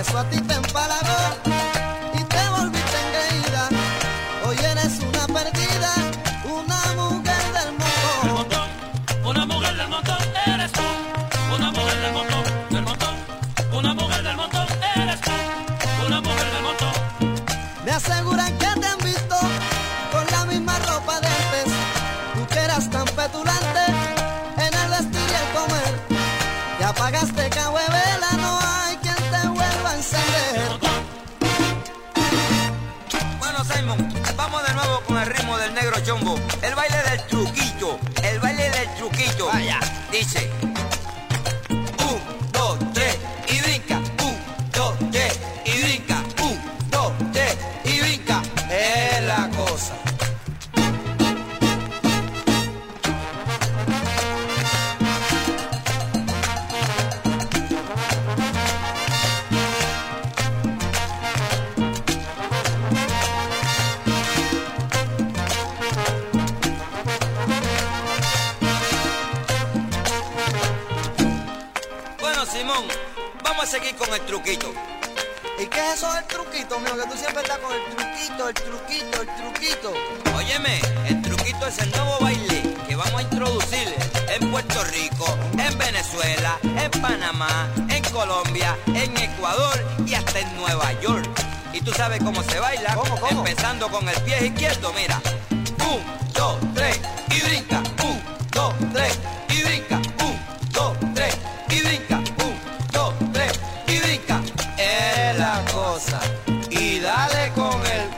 eso a ti te empalagó y te volviste engreída. Hoy eres una perdida, una mujer del montón. Del montón, una mujer del montón eres tú. Una mujer del montón, del montón. Una mujer del montón eres tú. Una mujer del montón. Me aseguran que te han visto con la misma ropa de antes. Tú que eras tan petulante. El baile del truquito, el baile del truquito. Vaya, dice. Seguir con el truquito. ¿Y qué es eso del truquito, mío? Que tú siempre estás con el truquito, el truquito, el truquito. Óyeme, el truquito es el nuevo baile que vamos a introducir en Puerto Rico, en Venezuela, en Panamá, en Colombia, en Ecuador y hasta en Nueva York. Y tú sabes cómo se baila, ¿Cómo, cómo? empezando con el pie izquierdo, mira. Un, cosa y dale con el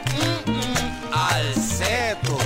mm, al seto.